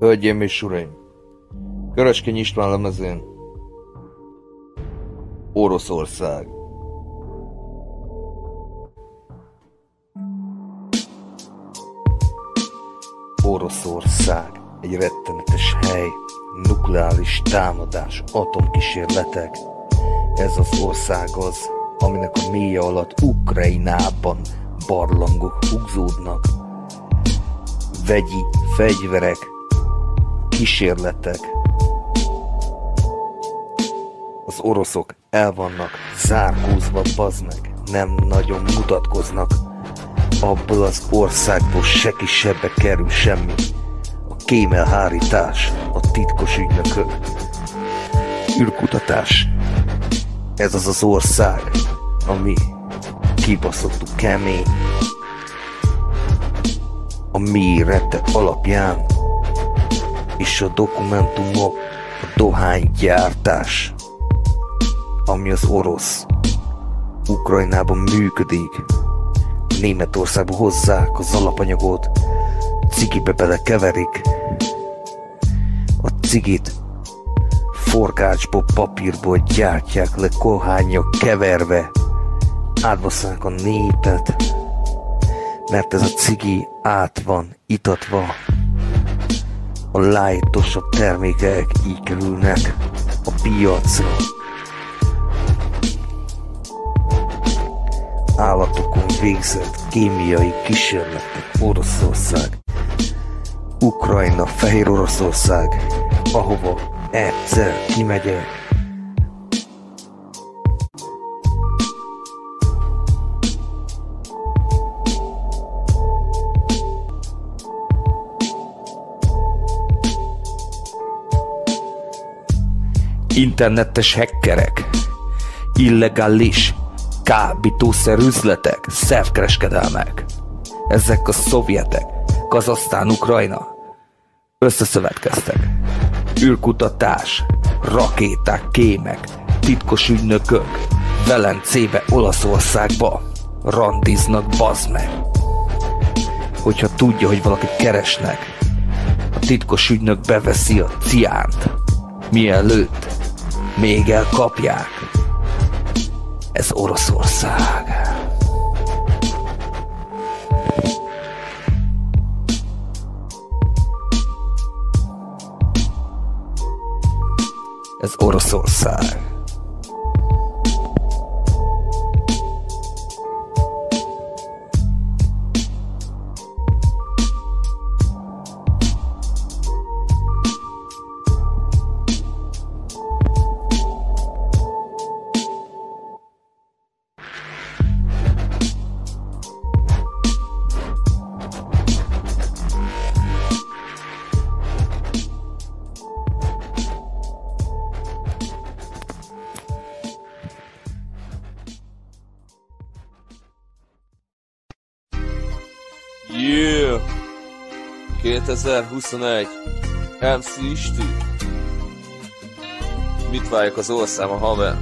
Hölgyeim és uraim! Köröskény István lemezén Oroszország Oroszország egy rettenetes hely, nukleáris támadás, atomkísérletek. Ez az ország az, aminek a mélye alatt Ukrajnában barlangok húzódnak. Vegyi fegyverek, kísérletek. Az oroszok el vannak zárkózva, meg, nem nagyon mutatkoznak. Abból az országból se kisebbe kerül semmi. A kémelhárítás, a titkos ügynökök, űrkutatás. Ez az az ország, ami kibaszottuk kemény. A mérete alapján és a dokumentumok a dohánygyártás, ami az orosz Ukrajnában működik. Németországba hozzák az alapanyagot, cigibe belekeverik. A cigit forgácsból, papírból gyártják le kohányok keverve. Átbasszák a népet, mert ez a cigi át van itatva. A lájtosabb termékek így kerülnek a piacra. Állatokon végzett kémiai kísérletek. Oroszország, Ukrajna, Fehér Oroszország, ahova egyszer kimegyek, internetes hackerek, illegális kábítószer üzletek, szervkereskedelmek. Ezek a szovjetek, Kazasztán, Ukrajna összeszövetkeztek. űrkutatás, rakéták, kémek, titkos ügynökök, Velencébe, Olaszországba randiznak, bazd meg. Hogyha tudja, hogy valakit keresnek, a titkos ügynök beveszi a ciánt, mielőtt még elkapják. Ez Oroszország. Ez Oroszország. 2021 MC Isti Mit váljak az országba, haver?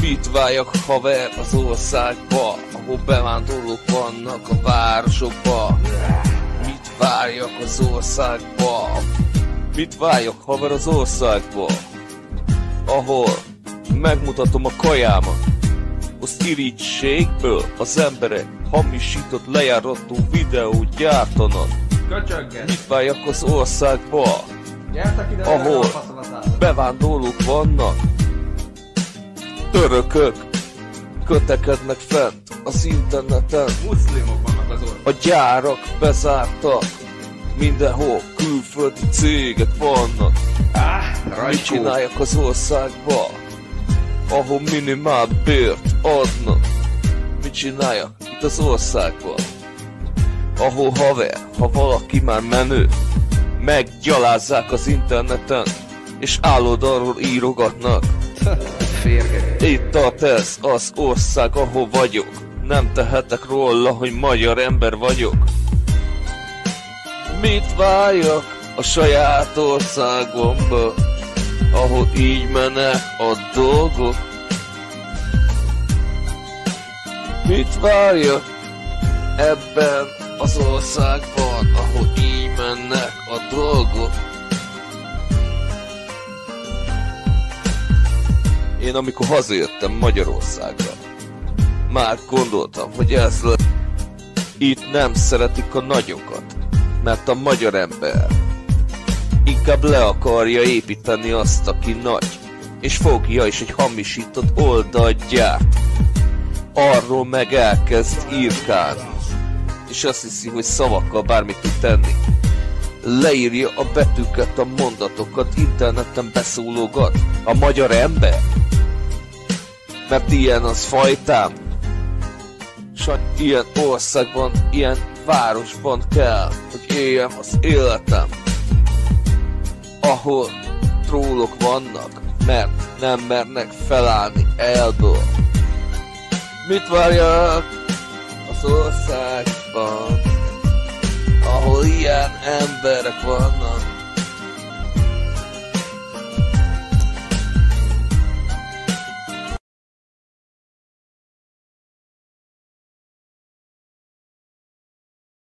Mit váljak, haver, az országba, ahol bevándorlók vannak a városokba? Mit várjak az országba? Mit váljak, haver, az országba? Ahol megmutatom a kajámat, az irítségből az emberek hamisított lejárató videót gyártanak. Köcsögget! Mit váljak az országba, ide, Ahol? bevándorlók vannak? Törökök kötekednek fent az interneten, Muszlimok vannak az országban. a gyárak bezártak, mindenhol külföldi cégek vannak. Ah, Mit csináljak az országba, ahol minimál bért adnak? Mit csináljak itt az országban, ahol haver, ha valaki már menő, meggyalázzák az interneten, és álloldalról írogatnak. Itt tart ez az ország, ahol vagyok. Nem tehetek róla, hogy magyar ember vagyok. Mit váljak a saját országomba, ahol így mennek a dolgok? Mit várjak ebben az országban, ahol így mennek a dolgok. Én amikor hazajöttem Magyarországra, már gondoltam, hogy ez lesz. Itt nem szeretik a nagyokat, mert a magyar ember inkább le akarja építeni azt, aki nagy, és fogja is egy hamisított oldalt gyárt. Arról meg elkezd írkálni, és azt hiszi, hogy szavakkal bármit tud tenni. Leírja a betűket, a mondatokat, interneten beszólógat. A magyar ember? Mert ilyen az fajtám. Saj, ilyen országban, ilyen városban kell, hogy éljem az életem. Ahol trólok vannak, mert nem mernek felállni elből. Mit várjak az országban, ahol ilyen emberek vannak?